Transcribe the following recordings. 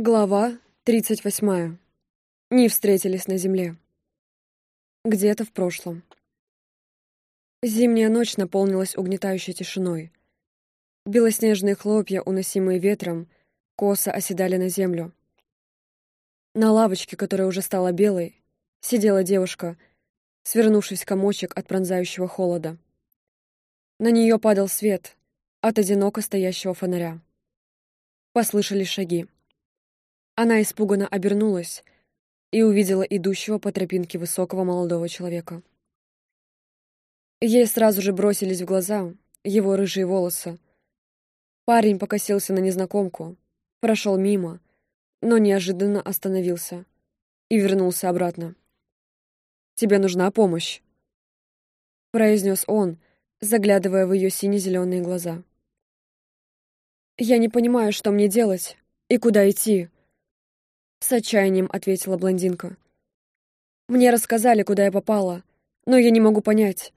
Глава 38. Не встретились на земле. Где-то в прошлом. Зимняя ночь наполнилась угнетающей тишиной. Белоснежные хлопья, уносимые ветром, косо оседали на землю. На лавочке, которая уже стала белой, сидела девушка, свернувшись комочек от пронзающего холода. На нее падал свет от одиноко стоящего фонаря. Послышались шаги. Она испуганно обернулась и увидела идущего по тропинке высокого молодого человека. Ей сразу же бросились в глаза его рыжие волосы. Парень покосился на незнакомку, прошел мимо, но неожиданно остановился и вернулся обратно. «Тебе нужна помощь», — произнес он, заглядывая в ее сине-зеленые глаза. «Я не понимаю, что мне делать и куда идти», с отчаянием ответила блондинка. Мне рассказали, куда я попала, но я не могу понять,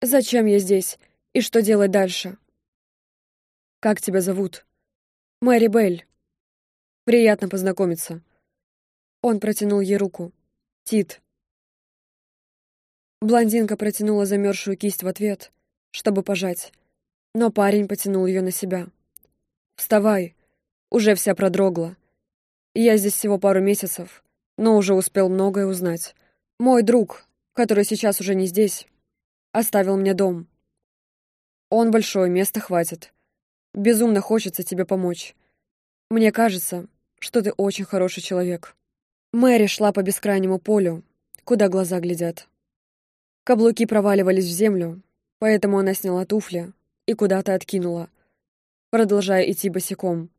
зачем я здесь и что делать дальше. Как тебя зовут? Мэри Белль. Приятно познакомиться. Он протянул ей руку. Тит. Блондинка протянула замерзшую кисть в ответ, чтобы пожать, но парень потянул ее на себя. «Вставай, уже вся продрогла. Я здесь всего пару месяцев, но уже успел многое узнать. Мой друг, который сейчас уже не здесь, оставил мне дом. Он большой, места хватит. Безумно хочется тебе помочь. Мне кажется, что ты очень хороший человек. Мэри шла по бескрайнему полю, куда глаза глядят. Каблуки проваливались в землю, поэтому она сняла туфли и куда-то откинула, продолжая идти босиком.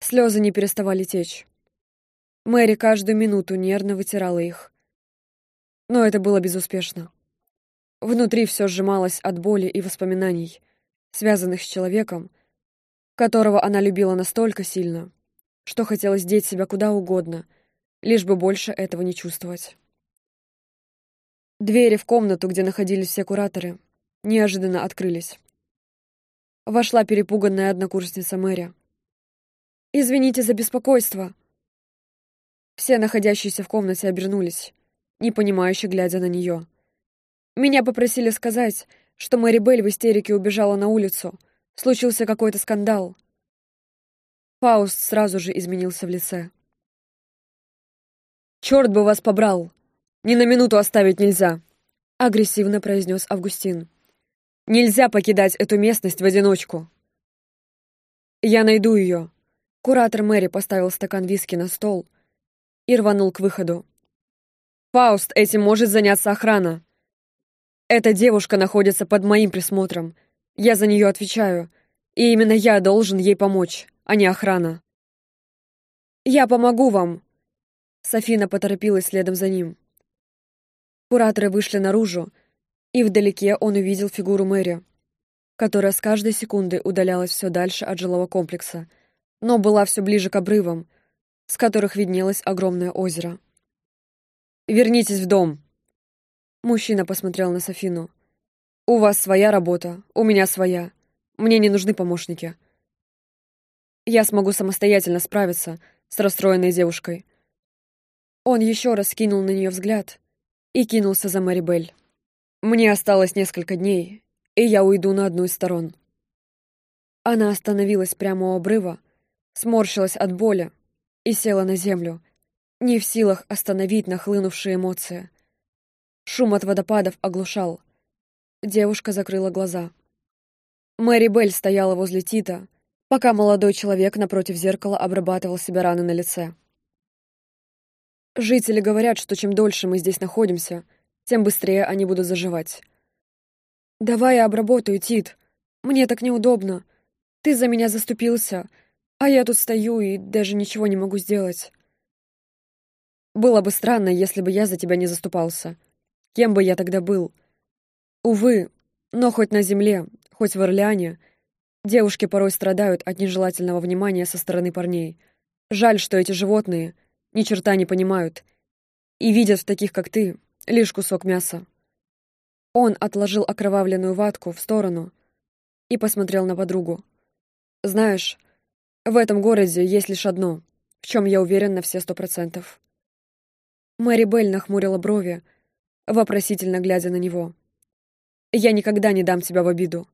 Слезы не переставали течь. Мэри каждую минуту нервно вытирала их. Но это было безуспешно. Внутри все сжималось от боли и воспоминаний, связанных с человеком, которого она любила настолько сильно, что хотелось деть себя куда угодно, лишь бы больше этого не чувствовать. Двери в комнату, где находились все кураторы, неожиданно открылись. Вошла перепуганная однокурсница Мэри. «Извините за беспокойство». Все находящиеся в комнате обернулись, непонимающе глядя на нее. Меня попросили сказать, что Мэри Белль в истерике убежала на улицу. Случился какой-то скандал. Фауст сразу же изменился в лице. «Черт бы вас побрал! Ни на минуту оставить нельзя!» — агрессивно произнес Августин. «Нельзя покидать эту местность в одиночку!» «Я найду ее!» Куратор Мэри поставил стакан виски на стол и рванул к выходу. «Фауст, этим может заняться охрана. Эта девушка находится под моим присмотром. Я за нее отвечаю, и именно я должен ей помочь, а не охрана». «Я помогу вам!» Софина поторопилась следом за ним. Кураторы вышли наружу, и вдалеке он увидел фигуру Мэри, которая с каждой секунды удалялась все дальше от жилого комплекса — но была все ближе к обрывам, с которых виднелось огромное озеро. «Вернитесь в дом!» Мужчина посмотрел на Софину. «У вас своя работа, у меня своя. Мне не нужны помощники. Я смогу самостоятельно справиться с расстроенной девушкой». Он еще раз кинул на нее взгляд и кинулся за Мэри Белль. «Мне осталось несколько дней, и я уйду на одну из сторон». Она остановилась прямо у обрыва, сморщилась от боли и села на землю, не в силах остановить нахлынувшие эмоции. Шум от водопадов оглушал. Девушка закрыла глаза. Мэри Белль стояла возле Тита, пока молодой человек напротив зеркала обрабатывал себе раны на лице. Жители говорят, что чем дольше мы здесь находимся, тем быстрее они будут заживать. «Давай я обработаю, Тит. Мне так неудобно. Ты за меня заступился, а я тут стою и даже ничего не могу сделать. Было бы странно, если бы я за тебя не заступался. Кем бы я тогда был? Увы, но хоть на земле, хоть в Орлеане, девушки порой страдают от нежелательного внимания со стороны парней. Жаль, что эти животные ни черта не понимают и видят в таких, как ты, лишь кусок мяса. Он отложил окровавленную ватку в сторону и посмотрел на подругу. «Знаешь, В этом городе есть лишь одно, в чем я уверен на все сто процентов. Мэри Белль нахмурила брови, вопросительно глядя на него. «Я никогда не дам тебя в обиду.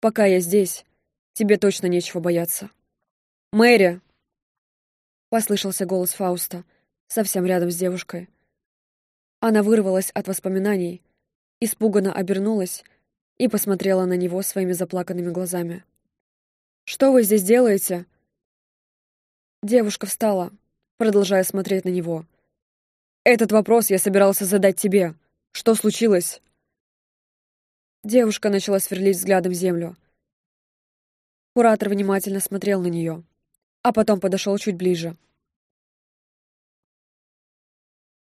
Пока я здесь, тебе точно нечего бояться». «Мэри!» — послышался голос Фауста, совсем рядом с девушкой. Она вырвалась от воспоминаний, испуганно обернулась и посмотрела на него своими заплаканными глазами. «Что вы здесь делаете?» Девушка встала, продолжая смотреть на него. «Этот вопрос я собирался задать тебе. Что случилось?» Девушка начала сверлить взглядом землю. Куратор внимательно смотрел на нее, а потом подошел чуть ближе.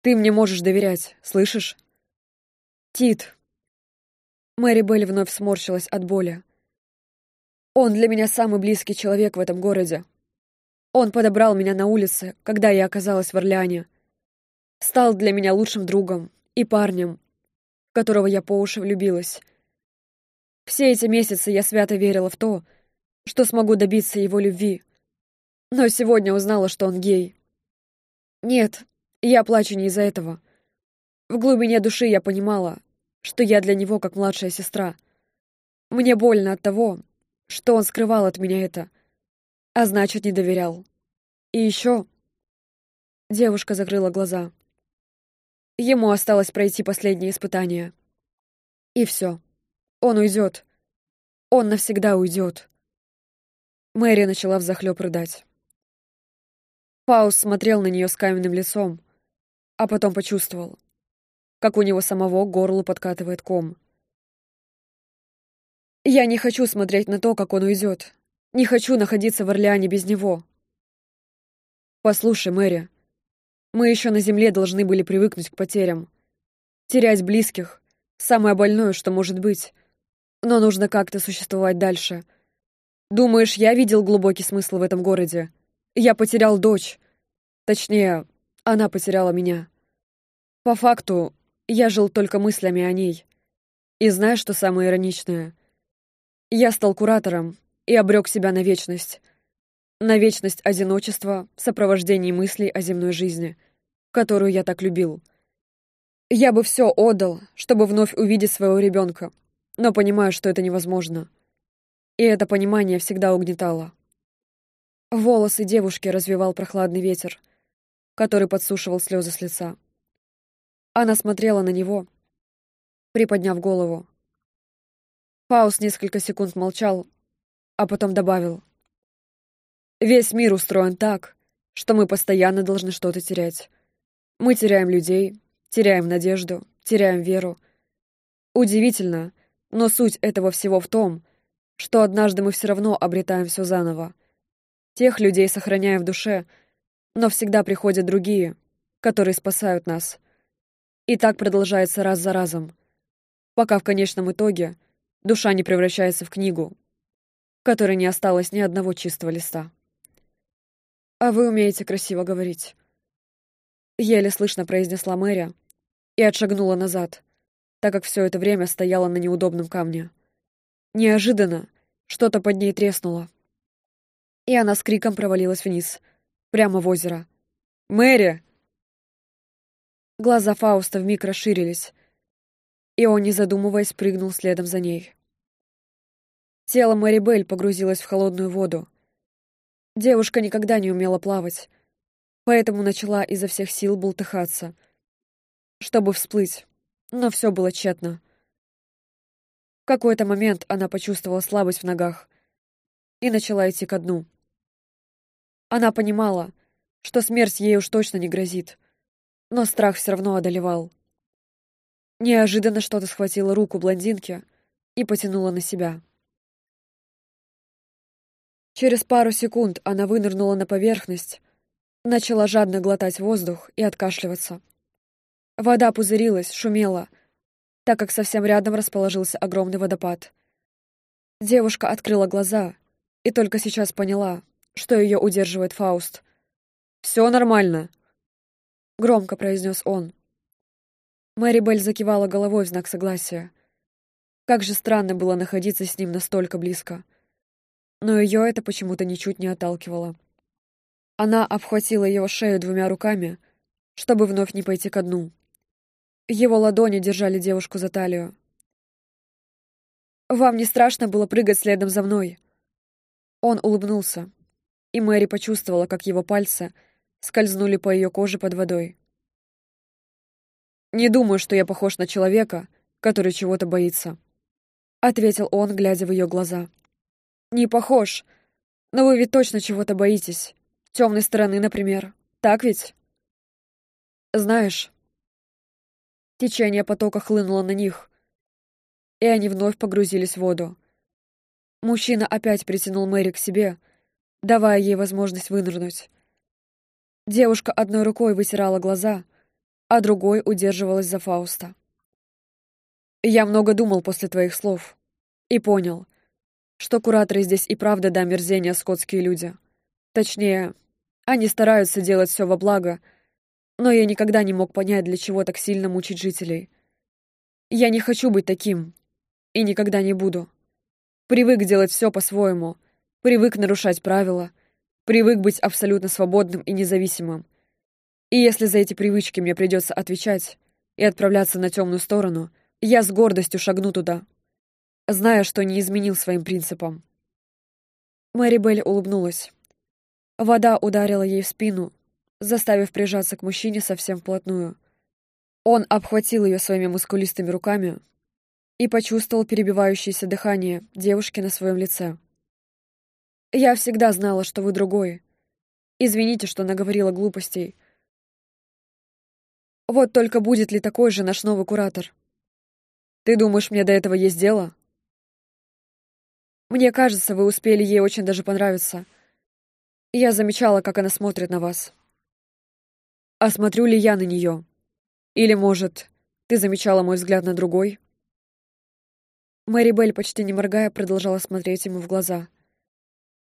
«Ты мне можешь доверять, слышишь?» «Тит!» Мэри Белль вновь сморщилась от боли. «Он для меня самый близкий человек в этом городе. Он подобрал меня на улице, когда я оказалась в Орлеане. Стал для меня лучшим другом и парнем, в которого я по уши влюбилась. Все эти месяцы я свято верила в то, что смогу добиться его любви. Но сегодня узнала, что он гей. Нет, я плачу не из-за этого. В глубине души я понимала, что я для него как младшая сестра. Мне больно от того, что он скрывал от меня это — а значит, не доверял. И еще... Девушка закрыла глаза. Ему осталось пройти последнее испытание. И все. Он уйдет. Он навсегда уйдет. Мэри начала взахлеб рыдать. Фауст смотрел на нее с каменным лицом, а потом почувствовал, как у него самого к горлу подкатывает ком. «Я не хочу смотреть на то, как он уйдет. Не хочу находиться в Орлеане без него. Послушай, Мэри, мы еще на земле должны были привыкнуть к потерям. Терять близких — самое больное, что может быть. Но нужно как-то существовать дальше. Думаешь, я видел глубокий смысл в этом городе? Я потерял дочь. Точнее, она потеряла меня. По факту, я жил только мыслями о ней. И знаешь, что самое ироничное? Я стал куратором, и обрек себя на вечность. На вечность одиночества в сопровождении мыслей о земной жизни, которую я так любил. Я бы все отдал, чтобы вновь увидеть своего ребенка, но понимаю, что это невозможно. И это понимание всегда угнетало. Волосы девушки развивал прохладный ветер, который подсушивал слезы с лица. Она смотрела на него, приподняв голову. Фаус несколько секунд молчал, а потом добавил. «Весь мир устроен так, что мы постоянно должны что-то терять. Мы теряем людей, теряем надежду, теряем веру. Удивительно, но суть этого всего в том, что однажды мы все равно обретаем все заново. Тех людей сохраняем в душе, но всегда приходят другие, которые спасают нас. И так продолжается раз за разом, пока в конечном итоге душа не превращается в книгу, которой не осталось ни одного чистого листа. «А вы умеете красиво говорить», — еле слышно произнесла Мэри и отшагнула назад, так как все это время стояла на неудобном камне. Неожиданно что-то под ней треснуло, и она с криком провалилась вниз, прямо в озеро. «Мэри!» Глаза Фауста вмиг расширились, и он, не задумываясь, прыгнул следом за ней. Тело Мэри Белль погрузилось в холодную воду. Девушка никогда не умела плавать, поэтому начала изо всех сил бултыхаться, чтобы всплыть, но все было тщетно. В какой-то момент она почувствовала слабость в ногах и начала идти ко дну. Она понимала, что смерть ей уж точно не грозит, но страх все равно одолевал. Неожиданно что-то схватило руку блондинки и потянуло на себя. Через пару секунд она вынырнула на поверхность, начала жадно глотать воздух и откашливаться. Вода пузырилась, шумела, так как совсем рядом расположился огромный водопад. Девушка открыла глаза и только сейчас поняла, что ее удерживает Фауст. «Все нормально», — громко произнес он. Мэри Белль закивала головой в знак согласия. Как же странно было находиться с ним настолько близко. Но ее это почему-то ничуть не отталкивало. Она обхватила его шею двумя руками, чтобы вновь не пойти ко дну. Его ладони держали девушку за талию. «Вам не страшно было прыгать следом за мной?» Он улыбнулся, и Мэри почувствовала, как его пальцы скользнули по ее коже под водой. «Не думаю, что я похож на человека, который чего-то боится», — ответил он, глядя в ее глаза. «Не похож, но вы ведь точно чего-то боитесь. Темной стороны, например. Так ведь?» «Знаешь, Течение потока хлынуло на них, и они вновь погрузились в воду. Мужчина опять притянул Мэри к себе, давая ей возможность вынырнуть. Девушка одной рукой вытирала глаза, а другой удерживалась за Фауста. «Я много думал после твоих слов и понял, что кураторы здесь и правда до мерзения скотские люди. Точнее, они стараются делать все во благо — но я никогда не мог понять, для чего так сильно мучить жителей. Я не хочу быть таким. И никогда не буду. Привык делать все по-своему. Привык нарушать правила. Привык быть абсолютно свободным и независимым. И если за эти привычки мне придется отвечать и отправляться на темную сторону, я с гордостью шагну туда, зная, что не изменил своим принципам. Мэри Белль улыбнулась. Вода ударила ей в спину, заставив прижаться к мужчине совсем вплотную. Он обхватил ее своими мускулистыми руками и почувствовал перебивающееся дыхание девушки на своем лице. «Я всегда знала, что вы другой. Извините, что наговорила глупостей. Вот только будет ли такой же наш новый куратор? Ты думаешь, мне до этого есть дело?» «Мне кажется, вы успели ей очень даже понравиться. Я замечала, как она смотрит на вас». А смотрю ли я на нее? Или, может, ты замечала мой взгляд на другой? Мэри Белль, почти не моргая, продолжала смотреть ему в глаза.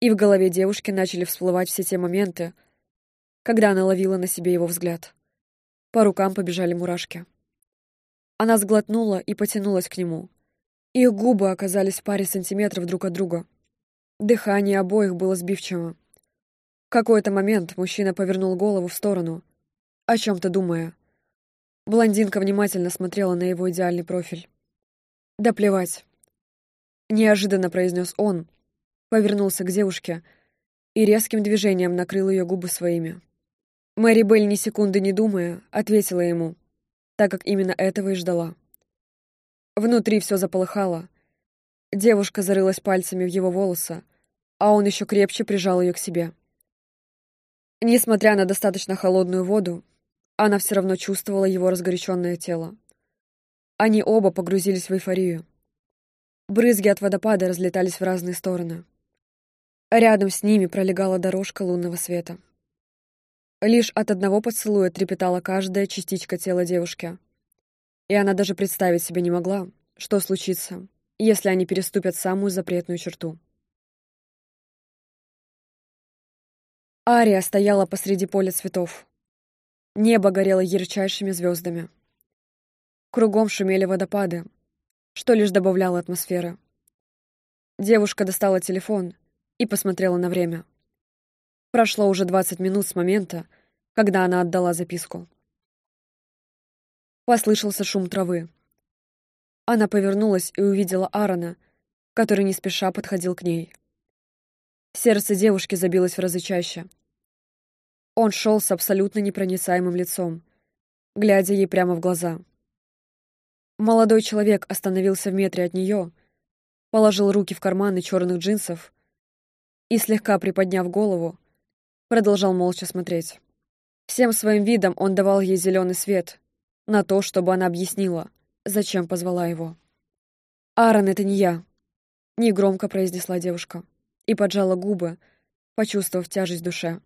И в голове девушки начали всплывать все те моменты, когда она ловила на себе его взгляд. По рукам побежали мурашки. Она сглотнула и потянулась к нему. Их губы оказались в паре сантиметров друг от друга. Дыхание обоих было сбивчиво. В какой-то момент мужчина повернул голову в сторону — о чем-то думая. Блондинка внимательно смотрела на его идеальный профиль. «Да плевать», — неожиданно произнес он, повернулся к девушке и резким движением накрыл ее губы своими. Мэри Белль, ни секунды не думая, ответила ему, так как именно этого и ждала. Внутри все заполыхало. Девушка зарылась пальцами в его волосы, а он еще крепче прижал ее к себе. Несмотря на достаточно холодную воду, она все равно чувствовала его разгоряченное тело. Они оба погрузились в эйфорию. Брызги от водопада разлетались в разные стороны. Рядом с ними пролегала дорожка лунного света. Лишь от одного поцелуя трепетала каждая частичка тела девушки. И она даже представить себе не могла, что случится, если они переступят самую запретную черту. Ария стояла посреди поля цветов. Небо горело ярчайшими звездами. Кругом шумели водопады, что лишь добавляло атмосферы. Девушка достала телефон и посмотрела на время. Прошло уже 20 минут с момента, когда она отдала записку. Послышался шум травы. Она повернулась и увидела Аарона, который не спеша подходил к ней. Сердце девушки забилось в разы чаще — он шел с абсолютно непроницаемым лицом, глядя ей прямо в глаза. Молодой человек остановился в метре от нее, положил руки в карманы черных джинсов и, слегка приподняв голову, продолжал молча смотреть. Всем своим видом он давал ей зеленый свет на то, чтобы она объяснила, зачем позвала его. «Аарон, это не я», — негромко произнесла девушка и поджала губы, почувствовав тяжесть душе.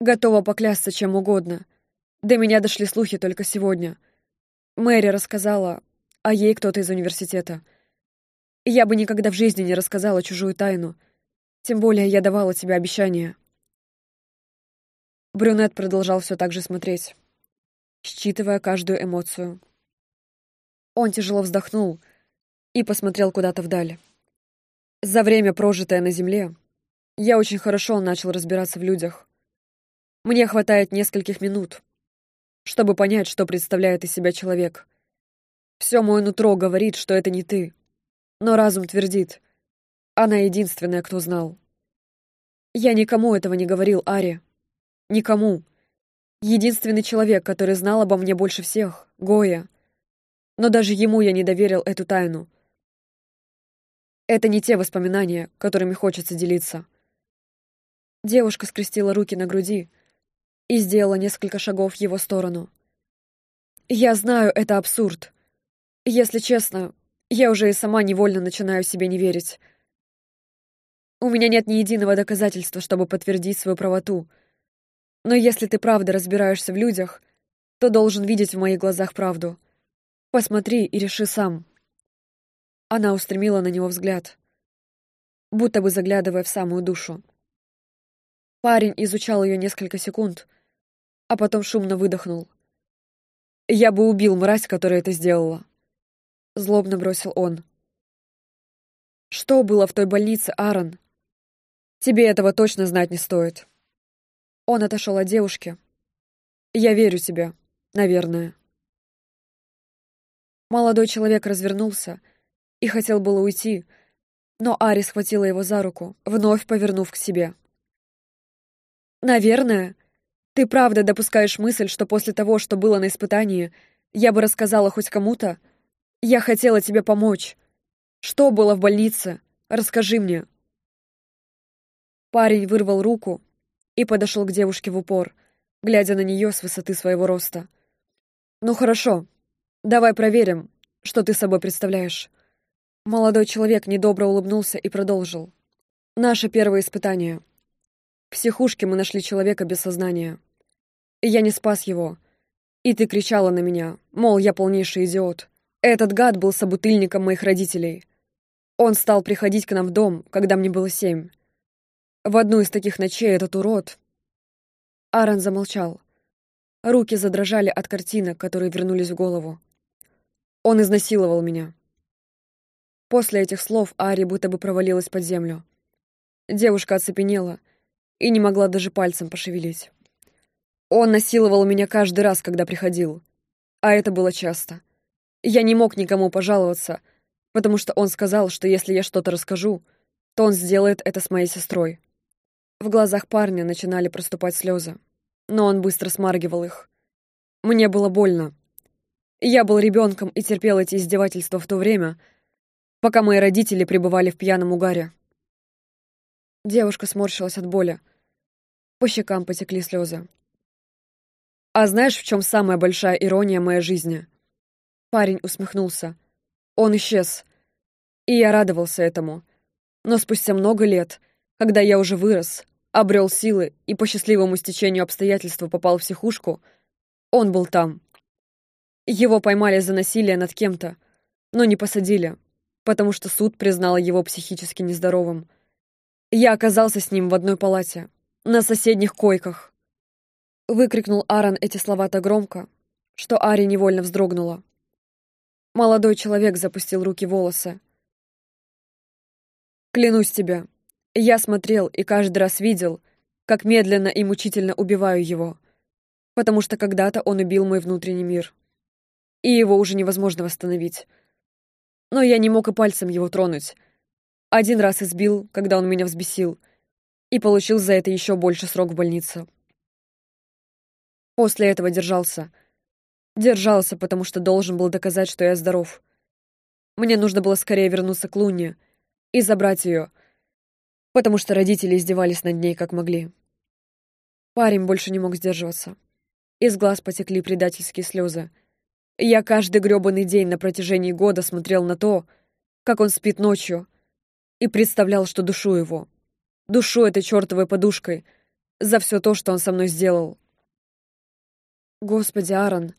Готова поклясться чем угодно. До меня дошли слухи только сегодня. Мэри рассказала, а ей кто-то из университета. Я бы никогда в жизни не рассказала чужую тайну. Тем более я давала тебе обещание. Брюнет продолжал все так же смотреть, считывая каждую эмоцию. Он тяжело вздохнул и посмотрел куда-то вдаль. За время, прожитое на Земле, я очень хорошо начал разбираться в людях. Мне хватает нескольких минут, чтобы понять, что представляет из себя человек. Все мое нутро говорит, что это не ты. Но разум твердит. Она единственная, кто знал. Я никому этого не говорил, Ари. Никому. Единственный человек, который знал обо мне больше всех — Гоя. Но даже ему я не доверил эту тайну. Это не те воспоминания, которыми хочется делиться. Девушка скрестила руки на груди и сделала несколько шагов в его сторону. Я знаю, это абсурд. Если честно, я уже и сама невольно начинаю себе не верить. У меня нет ни единого доказательства, чтобы подтвердить свою правоту. Но если ты правда разбираешься в людях, то должен видеть в моих глазах правду. Посмотри и реши сам. Она устремила на него взгляд, будто бы заглядывая в самую душу. Парень изучал ее несколько секунд, а потом шумно выдохнул. «Я бы убил мразь, которая это сделала», — злобно бросил он. «Что было в той больнице, Аарон? Тебе этого точно знать не стоит». Он отошел от девушки. «Я верю тебе, наверное». Молодой человек развернулся и хотел было уйти, но Ари схватила его за руку, вновь повернув к себе. «Наверное. Ты правда допускаешь мысль, что после того, что было на испытании, я бы рассказала хоть кому-то? Я хотела тебе помочь. Что было в больнице? Расскажи мне». Парень вырвал руку и подошел к девушке в упор, глядя на нее с высоты своего роста. «Ну хорошо, давай проверим, что ты собой представляешь». Молодой человек недобро улыбнулся и продолжил. «Наше первое испытание. В психушке мы нашли человека без сознания. Я не спас его. И ты кричала на меня, мол, я полнейший идиот. Этот гад был собутыльником моих родителей. Он стал приходить к нам в дом, когда мне было семь. В одну из таких ночей этот урод...» Аарон замолчал. Руки задрожали от картинок, которые вернулись в голову. Он изнасиловал меня. После этих слов Ари будто бы провалилась под землю. Девушка оцепенела и не могла даже пальцем пошевелить. Он насиловал меня каждый раз, когда приходил. А это было часто. Я не мог никому пожаловаться, потому что он сказал, что если я что-то расскажу, то он сделает это с моей сестрой. В глазах парня начинали проступать слезы, но он быстро смаргивал их. Мне было больно. Я был ребенком и терпел эти издевательства в то время, пока мои родители пребывали в пьяном угаре. Девушка сморщилась от боли. По щекам потекли слезы. «А знаешь, в чем самая большая ирония моей жизни?» Парень усмехнулся. Он исчез. И я радовался этому. Но спустя много лет, когда я уже вырос, обрел силы и по счастливому стечению обстоятельств попал в психушку, он был там. Его поймали за насилие над кем-то, но не посадили, потому что суд признал его психически нездоровым. Я оказался с ним в одной палате, на соседних койках. Выкрикнул Аарон эти слова так громко, что Ари невольно вздрогнула. Молодой человек запустил руки в волосы. «Клянусь тебе, я смотрел и каждый раз видел, как медленно и мучительно убиваю его, потому что когда-то он убил мой внутренний мир, и его уже невозможно восстановить но я не мог и пальцем его тронуть. Один раз избил, когда он меня взбесил, и получил за это еще больше срок в больнице. После этого держался. Держался, потому что должен был доказать, что я здоров. Мне нужно было скорее вернуться к Луне и забрать ее, потому что родители издевались над ней как могли. Парень больше не мог сдерживаться. Из глаз потекли предательские слезы. Я каждый грёбаный день на протяжении года смотрел на то, как он спит ночью, и представлял, что душу его. Душу этой чертовой подушкой за все то, что он со мной сделал. Господи, Аарон.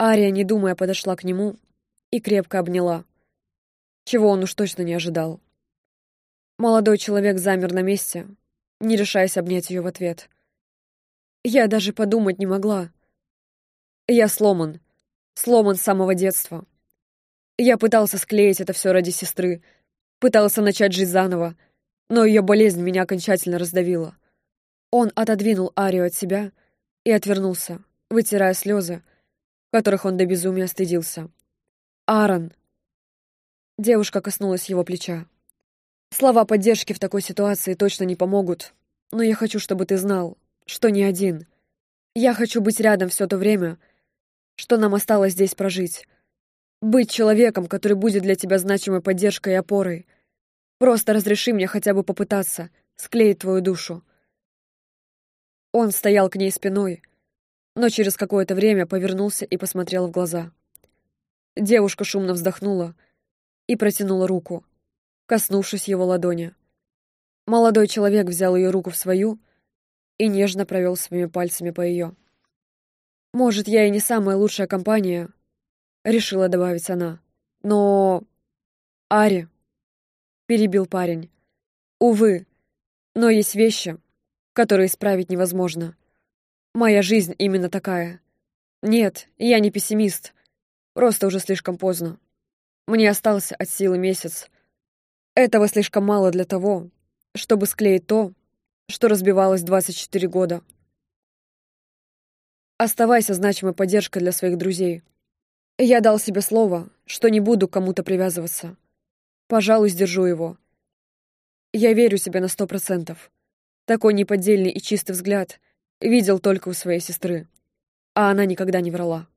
Ария, не думая, подошла к нему и крепко обняла, чего он уж точно не ожидал. Молодой человек замер на месте, не решаясь обнять ее в ответ. Я даже подумать не могла. Я сломан. Сломан с самого детства. Я пытался склеить это все ради сестры. Пытался начать жить заново, но ее болезнь меня окончательно раздавила. Он отодвинул Арию от себя и отвернулся, вытирая слезы, которых он до безумия стыдился. «Аарон!» Девушка коснулась его плеча. «Слова поддержки в такой ситуации точно не помогут, но я хочу, чтобы ты знал, что не один. Я хочу быть рядом все то время, что нам осталось здесь прожить. Быть человеком, который будет для тебя значимой поддержкой и опорой. Просто разреши мне хотя бы попытаться склеить твою душу». Он стоял к ней спиной, но через какое-то время повернулся и посмотрел в глаза. Девушка шумно вздохнула и протянула руку, коснувшись его ладони. Молодой человек взял ее руку в свою и нежно провел своими пальцами по ее. «Может, я и не самая лучшая компания», — решила добавить она. «Но...» «Ари», — перебил парень. «Увы, но есть вещи, которые исправить невозможно. Моя жизнь именно такая. Нет, я не пессимист. Просто уже слишком поздно. Мне остался от силы месяц. Этого слишком мало для того, чтобы склеить то, что разбивалось 24 года. Оставайся значимой поддержкой для своих друзей. Я дал себе слово, что не буду кому-то привязываться. Пожалуй, сдержу его. Я верю тебе на сто процентов. Такой неподдельный и чистый взгляд видел только у своей сестры, а она никогда не врала.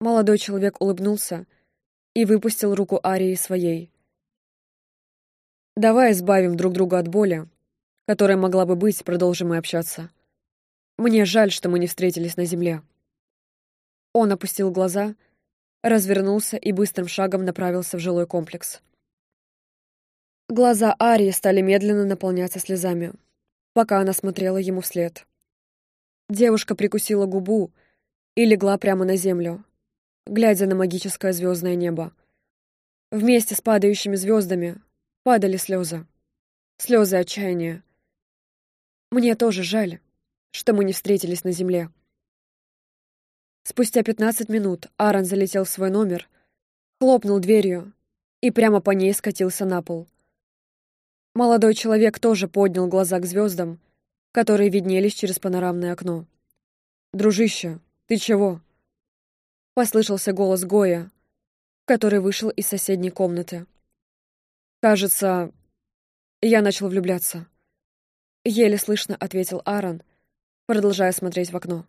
Молодой человек улыбнулся и выпустил руку Арии своей. «Давай избавим друг друга от боли, которая могла бы быть, продолжим мы общаться. Мне жаль, что мы не встретились на земле». Он опустил глаза, развернулся и быстрым шагом направился в жилой комплекс. Глаза Арии стали медленно наполняться слезами, пока она смотрела ему вслед. Девушка прикусила губу и легла прямо на землю, глядя на магическое звездное небо. Вместе с падающими звездами падали слезы. Слезы отчаяния. Мне тоже жаль, что мы не встретились на земле. Спустя пятнадцать минут Аарон залетел в свой номер, хлопнул дверью и прямо по ней скатился на пол. Молодой человек тоже поднял глаза к звездам, которые виднелись через панорамное окно. «Дружище, ты чего?» Послышался голос Гоя, который вышел из соседней комнаты. «Кажется, я начал влюбляться». Еле слышно ответил Аарон, продолжая смотреть в окно.